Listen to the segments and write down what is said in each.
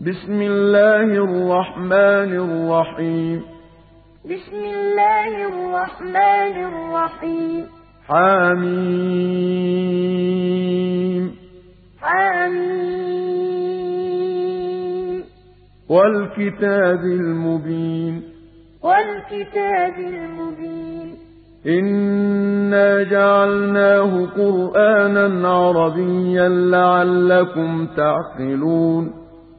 بسم الله الرحمن الرحيم بسم الله الرحمن الرحيم حميم حميم والكتاب المبين والكتاب المبين إنا جعلناه قرآنا عربيا لعلكم تعقلون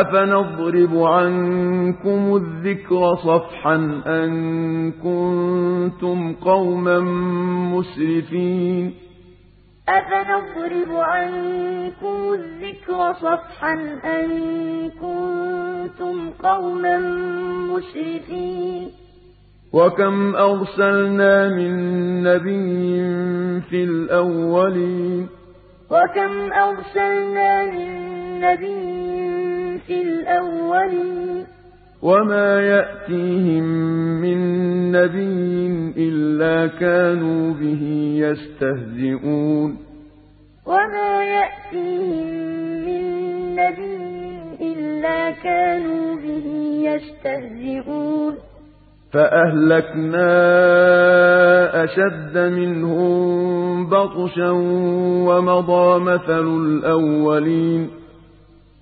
أفنضرب عنكم الذكر صفحا أن كنتم قوما مسرفين أفنضرب عنكم الذكر صفحا أن كنتم قوما مسرفين وكم أرسلنا من نبي في الأولين وكم أرسلنا من نبي في الأولين وما يأتيهم من نبي إلا كانوا به يستهزئون. وما يأتيهم من نبي إلا كانوا به يستهزئون. فأهلكنا أشد منهم بطشا ومضى مثل الأولين.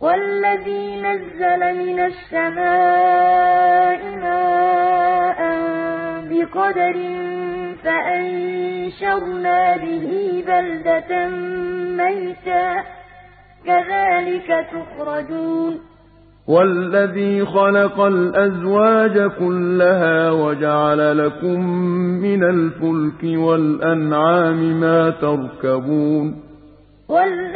والذي نزل من السماء ماء بقدر فأنشرنا به بلدة ميتا. كذلك تخرجون. والذي خلق الأزواج كلها وجعل لكم من الفلك والأنعام ما تركبون. والذي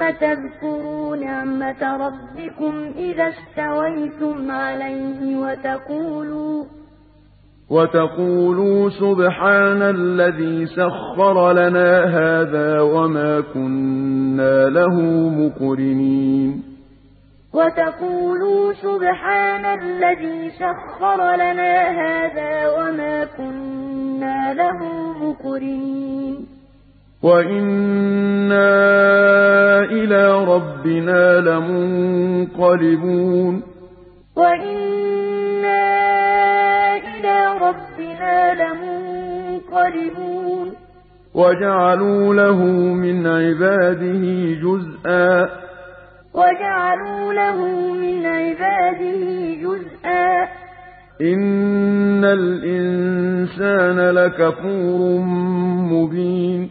تذكروا نعمة ربكم إذا استويتم عليه وتقولوا وتقولوا سبحان الذي سخر لنا هذا وما كنا له مقرنين. وتقولوا سبحان الذي سخر لنا هذا وما كنا له مقرنين. وإنا إلى ربنا لمنقلبون وإنا إلى ربنا لمنقلبون وجعلوا له من عباده جزءا وجعلوا له من عباده جزءا إن الإنسان لكفور مبين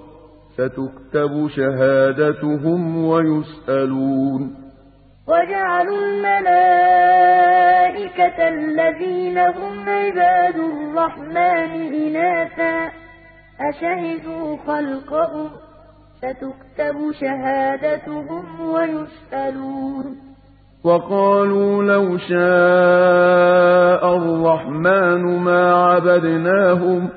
سَتُكْتَبُ شَهَادَتُهُمْ وَيُسْأَلُونَ. وَجَعَلُوا الْمَلَائِكَةَ الَّذِينَ هُمْ عِبَادُ الرَّحْمَٰنِ إِنَاثًا. أَشَهِدُوا خَلْقَهُمْ ۚ؟ سَتُكْتَبُ شَهَادَتُهُمْ وَيُسْأَلُونَ. وَقَالُوا لَوْ شَاءَ الرَّحْمَٰنُ مَا عَبَدْنَاهُمْ ۗ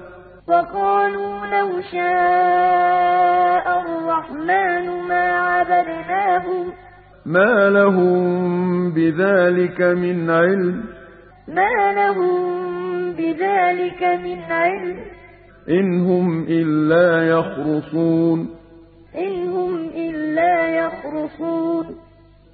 وَقَالُوا لَوْ شَاءَ الرَّحْمَٰنُ مَا عَبَدْنَاهُم ۗ. مَّا لَهُم بِذَٰلِكَ مِنْ عِلْمٍ ۖ. مَّا لَهُم بِذَٰلِكَ مِنْ عِلْمٍ ۖ. إِنْ هُمْ إِلَّا يَخْرُصُونَ. إِنْ هُمْ إِلَّا يَخْرُصُونَ.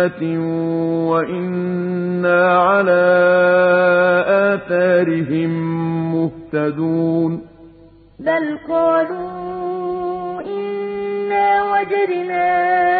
أُمَّةٍ وَإِنَّا عَلَىٰ آثَارِهِم مُّهْتَدُونَ بَلْ قَالُوا إِنَّا وَجَدْنَا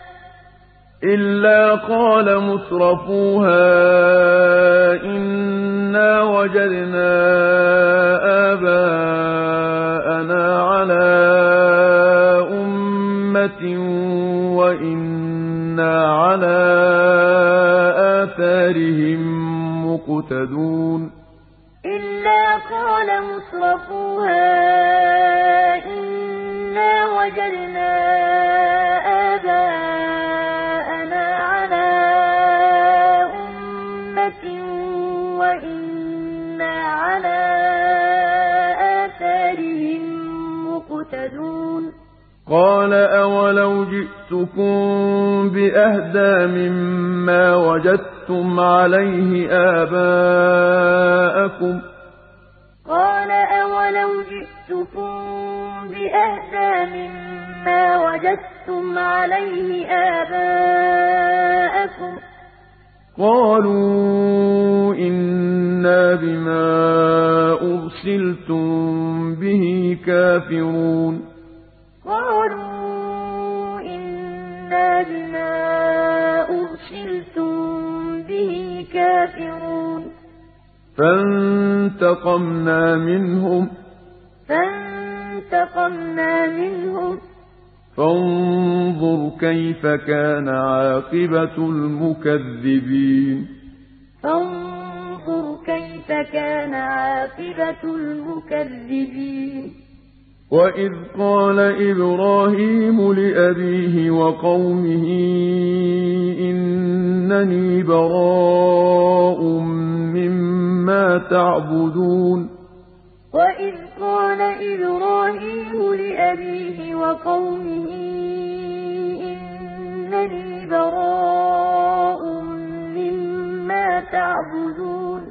إِلَّا قَالَ مُتْرَفُوهَا إِنَّا وَجَدْنَا آبَاءَنَا عَلَىٰ أُمَّةٍ وَإِنَّا عَلَىٰ آثَارِهِم مُّقْتَدُونَ إِلَّا قَالَ مُتْرَفُوهَا إِنَّا وَجَدْنَا قَالَ أَوَلَوْ جِئْتُكُم بِأَهْدَىٰ مِمَّا وَجَدتُّمْ عَلَيْهِ آبَاءَكُمْ ۖ. قَالَ أَوَلَوْ جِئْتُكُم بِأَهْدَىٰ مِمَّا وَجَدتُّمْ عَلَيْهِ آبَاءَكُمْ ۖ. قَالُوا إِنَّا بِمَا أُرْسِلْتُم بِهِ كَافِرُونَ. قَالُوا إِنَّا بِمَا أُرْسِلْتُم بِهِ كَافِرُونَ فَانتَقَمْنَا مِنْهُمْ. فَانتَقَمْنَا مِنْهُمْ. فَانظُرْ كَيْفَ كَانَ عَاقِبَةُ الْمُكَذِّبِينَ. فَانظُرْ كان عاقبة المكذبين. وإذ قال إبراهيم لأبيه وقومه إنني براء مما تعبدون وإذ قال إبراهيم لأبيه وقومه إنني براء مما تعبدون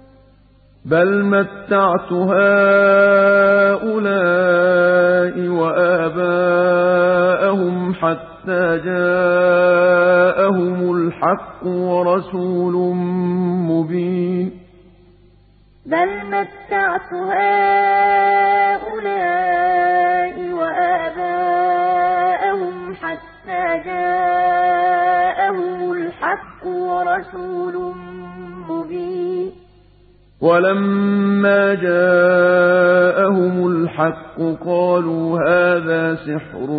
بل متعت هؤلاء وآباءهم حتى جاءهم الحق ورسول مبين بل متعت هؤلاء وآباءهم حتى جاءهم الحق ورسول مبين ولما جاءهم الحق قالوا هذا سحر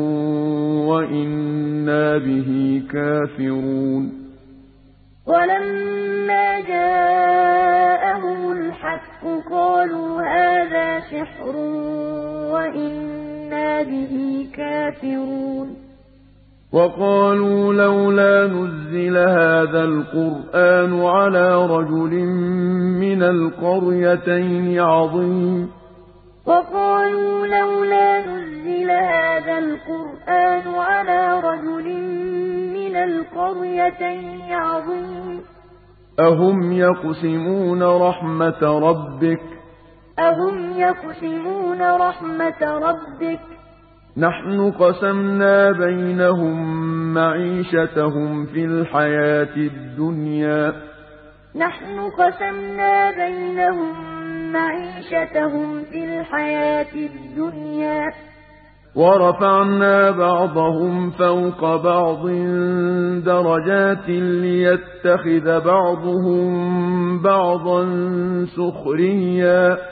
وإنا به كافرون. ولما جاءهم الحق قالوا هذا سحر وإنا به كافرون. وقالوا لولا نزل هذا القرآن على رجل من القريتين عظيم. وقالوا لولا نزل هذا القرآن على رجل من القريتين عظيم. أهم يقسمون رحمة ربك؟ أهم يقسمون رحمة ربك؟ نحن قسمنا بينهم معيشتهم في الحياة الدنيا. نحن قسمنا بينهم معيشتهم في الحياة الدنيا. ورفعنا بعضهم فوق بعض درجات ليتخذ بعضهم بعضا سخريا.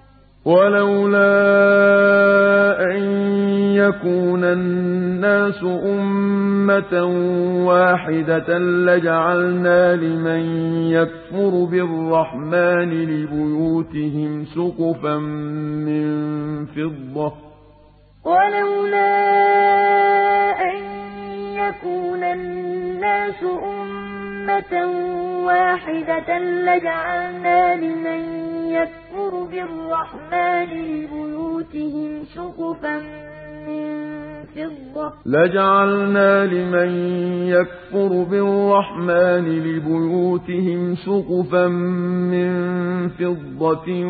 ولولا أن يكون الناس أمة واحدة لجعلنا لمن يكفر بالرحمن لبيوتهم سقفا من فضة. ولولا أن يكون الناس أمة واحدة لجعلنا لمن يكفر بالرحمن لبيوتهم سقفا من فضة. لجعلنا لمن يكفر بالرحمن لبيوتهم سقفا من فضة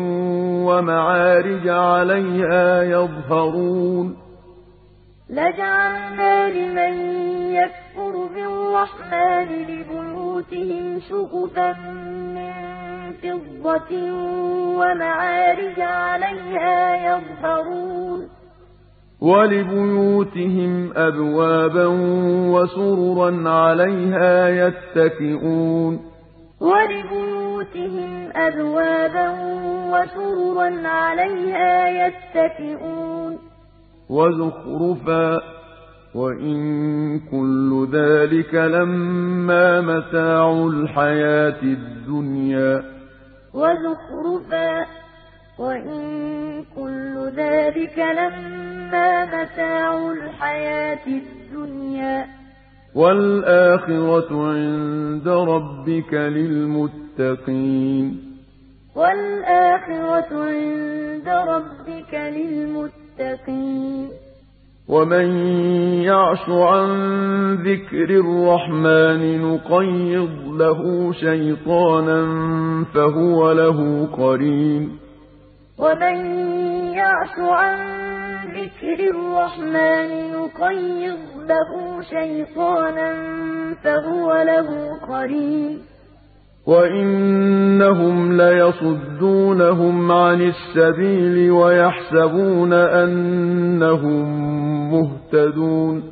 ومعارج عليها يظهرون. لجعلنا لمن يكفر بالرحمن لبيوتهم سقفا من فضة ومعارج عليها يظهرون. ولبيوتهم أبوابا وسررا عليها يتكئون. ولبيوتهم أبوابا وسررا عليها يتكئون. وزخرفا وإن كل ذلك لما متاع الحياة الدنيا. وزخرفا. وإن كل ذلك لما متاع الحياة الدنيا. والآخرة عند ربك للمتقين. والآخرة عند ربك للمتقين. ومن يعش عن ذكر الرحمن نقيض له شيطانا فهو له قرين ومن يعش عن ذكر الرحمن نقيض له شيطانا فهو له قرين وإنهم ليصدونهم عن السبيل ويحسبون أنهم مهتدون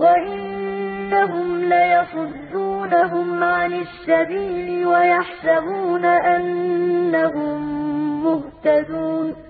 وإنهم ليصدونهم عن السبيل ويحسبون أنهم مهتدون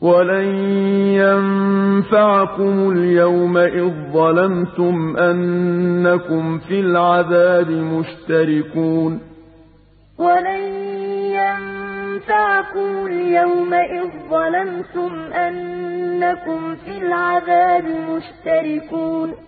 ولن ينفعكم اليوم إذ ظلمتم أنكم في العذاب مشتركون ولن ينفعكم اليوم إذ ظلمتم أنكم في العذاب مشتركون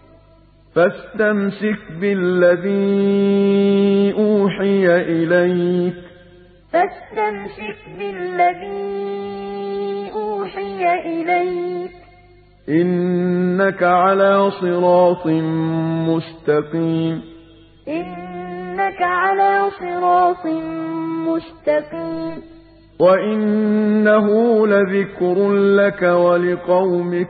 فاستمسك بالذي أوحي إليك. فاستمسك بالذي أوحي إليك. إنك على صراط مستقيم. إنك على صراط مستقيم. وإنه لذكر لك ولقومك.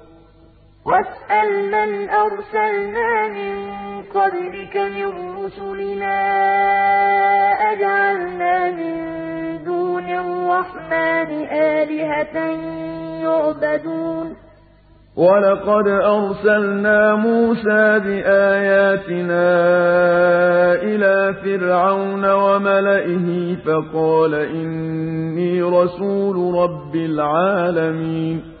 واسأل من أرسلنا من قبلك من رسلنا أجعلنا من دون الرحمن آلهة يعبدون. ولقد أرسلنا موسى بآياتنا إلى فرعون وملئه فقال إني رسول رب العالمين.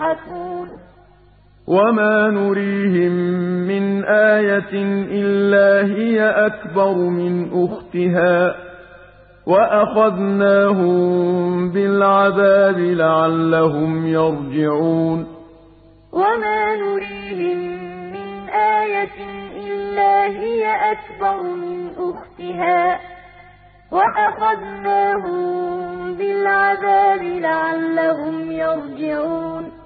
يضحكون. وما نريهم من آية إلا هي أكبر من أختها وأخذناهم بالعذاب لعلهم يرجعون. وما نريهم من آية إلا هي أكبر من أختها وأخذناهم بالعذاب لعلهم يرجعون.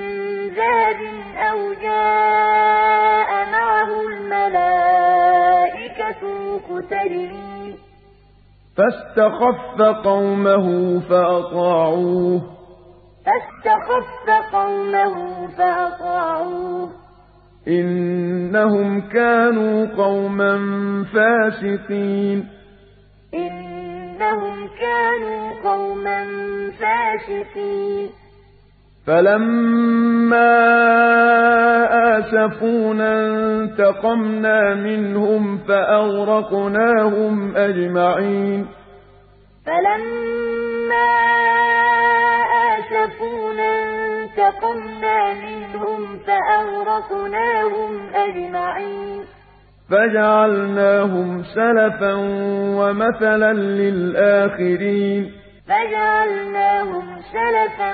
ذهب أو جاء معه الملائكة مقترنين. فاستخف قومه فأطاعوه. فاستخف قومه فأطاعوه. إنهم كانوا قوما فاسقين. إنهم كانوا قوما فاسقين. فَلَمَّا آسَفُونَا انتَقَمْنَا مِنْهُمْ فَأَغْرَقْنَاهُمْ أَجْمَعِينَ فَلَمَّا آسَفُونَا انتَقَمْنَا مِنْهُمْ فَأَغْرَقْنَاهُمْ أَجْمَعِينَ فَجَعَلْنَاهُمْ سَلَفًا وَمَثَلًا لِّلْآخِرِينَ فَجَعَلْنَاهُمْ سَلَفًا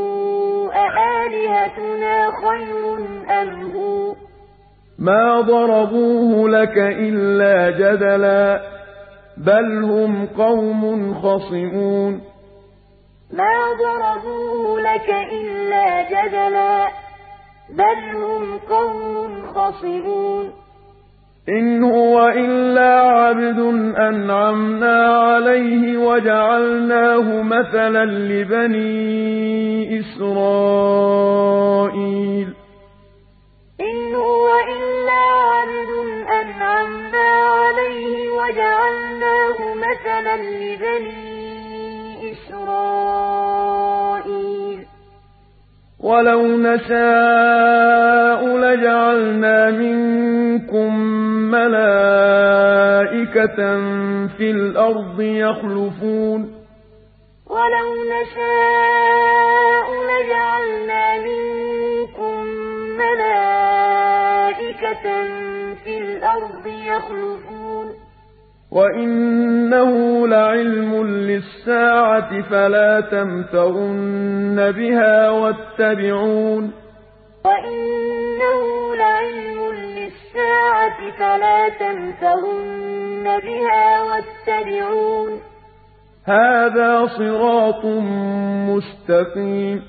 أَآلِهَتُنَا خَيْرٌ أَمْ هُوَ؟ مَا ضَرَبُوهُ لَكَ إِلَّا جَدَلًا بَلْ هُمْ قَوْمٌ خَصِمُونَ. مَا ضَرَبُوهُ لَكَ إِلَّا جَدَلًا بَلْ هُمْ قَوْمٌ خَصِمُونَ. إِنْ هُوَ إِلَّا عَبْدٌ أَنْعَمْنَا عَلَيْهِ وَجَعَلْنَاهُ مَثَلًا لِّبَنِي إِسْرَائِيلَ. وَجَعَلْنَاهُ مَثَلًا لِّبَنِي إِسْرَائِيلَ. وَلَوْ نَشَاءُ لَجَعَلْنَا مِنكُم مَّلَائِكَةً فِي الْأَرْضِ يَخْلُفُونَ وَلَوْ نَشَاءُ لَجَعَلْنَا مِنكُم مَّلَائِكَةً فِي الْأَرْضِ يَخْلُفُونَ وَإِنَّهُ لَعِلْمٌ لِّلسَّاعَةِ فَلَا تَمْتَرُنَّ بِهَا وَاتَّبِعُونِ وَإِنَّهُ لَعِلْمٌ لِّلسَّاعَةِ فَلَا تَمْتَرُنَّ بِهَا وَاتَّبِعُونِ هَٰذَا صِرَاطٌ مُّسْتَقِيمٌ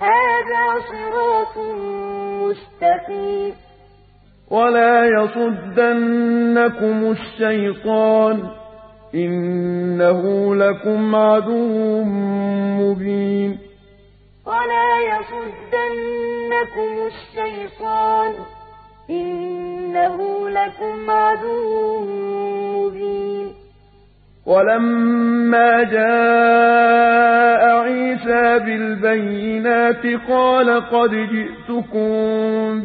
هَٰذَا صِرَاطٌ مُّسْتَقِيمٌ وَلَا يَصُدَّنَّكُمُ الشَّيْطَانُ ۖ إِنَّهُ لَكُمْ عَدُوٌّ مُّبِينٌ ولا يصدنكم الشيطان إنه لكم عدو مبين ولما جاء عيسى بالبينات قال قد جئتكم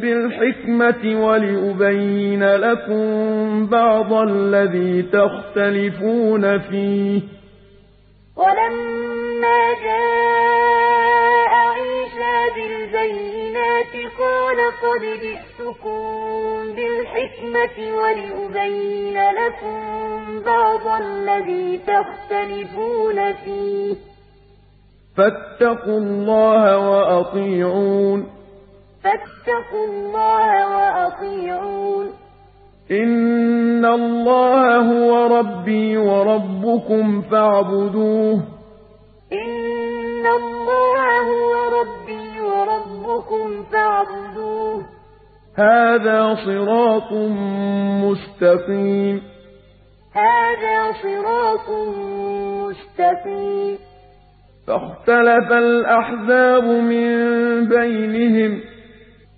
بالحكمة ولأبين لكم بعض الذي تختلفون فيه. ولما جاء قال قد جئتكم بالحكمة ولأبين لكم بعض الذي تختلفون فيه. فاتقوا الله وأطيعون. فاتقوا الله وأطيعون. إن الله هو ربي وربكم فاعبدوه. إن وربكم فاعبدوه هذا صراط مستقيم هذا صراط مستقيم فاختلف الأحزاب من بينهم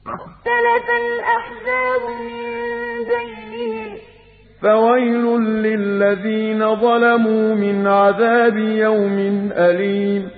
اختلف الأحزاب من بينهم فويل للذين ظلموا من عذاب يوم أليم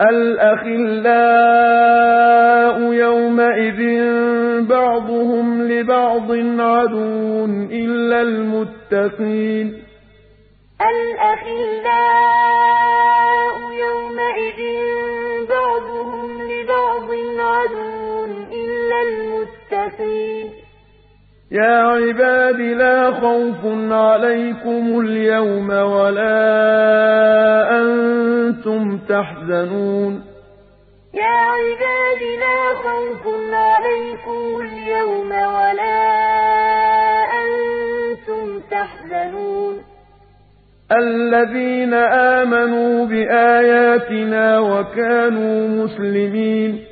الأخلاء يومئذ بعضهم لبعض عدو إلا المتقين. الأخلاء يا عباد لا خوف عليكم اليوم ولا أنتم تحزنون. يا عباد لا خوف عليكم اليوم ولا أنتم تحزنون. الذين آمنوا بآياتنا وكانوا مسلمين.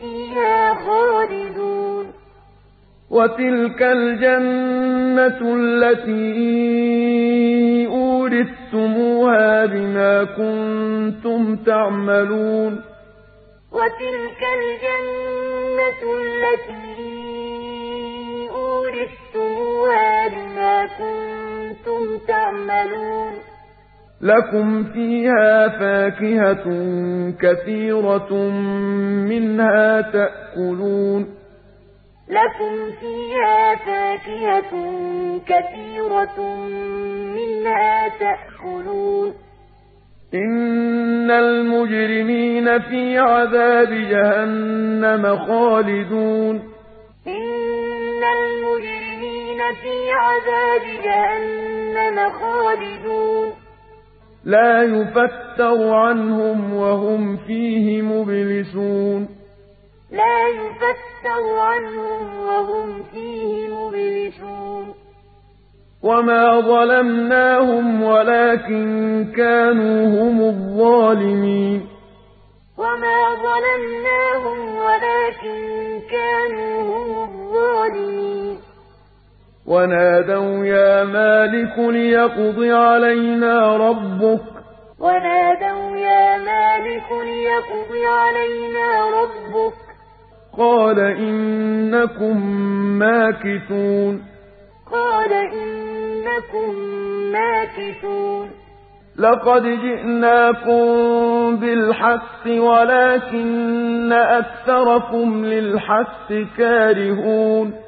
فيها خالدون. وتلك الجنة التي أورثتموها بما كنتم تعملون. وتلك الجنة التي أورثتموها بما كنتم تعملون. لكم فيها فاكهة كثيرة منها تأكلون لكم فيها فاكهة كثيرة منها تأكلون إن المجرمين في عذاب جهنم خالدون إن المجرمين في عذاب جهنم خالدون لا يفتر عنهم وهم فيه مبلسون. لا يفتر عنهم وهم فيه مبلسون. وما ظلمناهم ولكن كانوا هم الظالمين. وما ظلمناهم ولكن كانوا هم الظالمين. ونادوا يا مالك ليقض علينا ربك. ونادوا يا مالك ليقض علينا ربك. قال إنكم ماكثون. قال إنكم ماكثون. لقد جئناكم بالحق ولكن أكثركم للحق كارهون.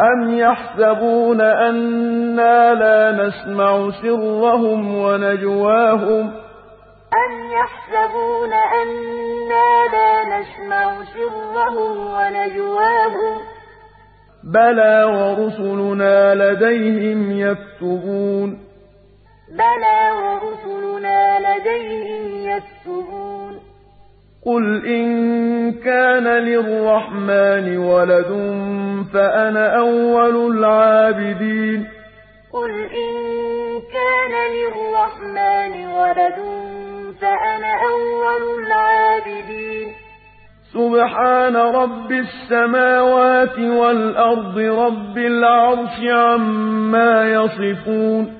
أم يحسبون أنا لا نسمع سرهم ونجواهم أم يحسبون أنا لا نسمع سرهم ونجواهم بلى ورسلنا لديهم يكتبون بلى ورسلنا لديهم يكتبون قل إن كان للرحمن ولد فأنا أول العابدين قل إن كان للرحمن ولد فأنا أول العابدين سبحان رب السماوات والأرض رب العرش عما يصفون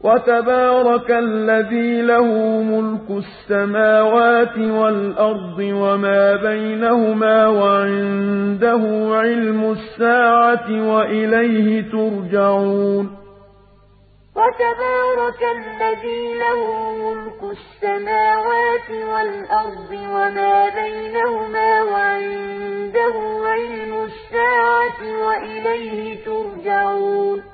وتبارك الذي له ملك السماوات والأرض وما بينهما وعنده علم الساعة وإليه ترجعون. وتبارك الذي له ملك السماوات والأرض وما بينهما وعنده علم الساعة وإليه ترجعون.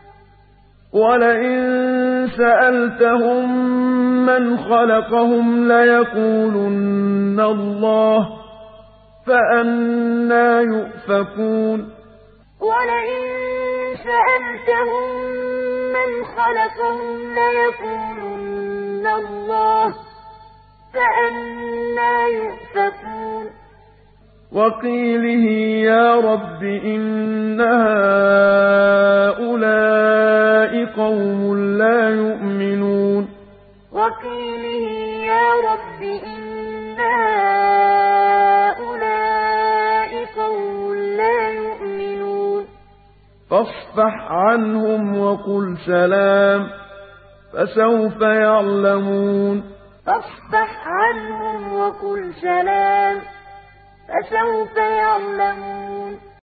ولئن سألتهم من خلقهم ليقولن الله فأنا يؤفكون. ولئن سألتهم من خلقهم ليقولن الله فأنا يؤفكون. وقيله يا رب إن هؤلاء قوم لا يؤمنون. وقيله يا رب إن هؤلاء قوم لا يؤمنون. فاصفح عنهم وقل سلام فسوف يعلمون. فاصفح عنهم وقل سلام فسوف يعلمون.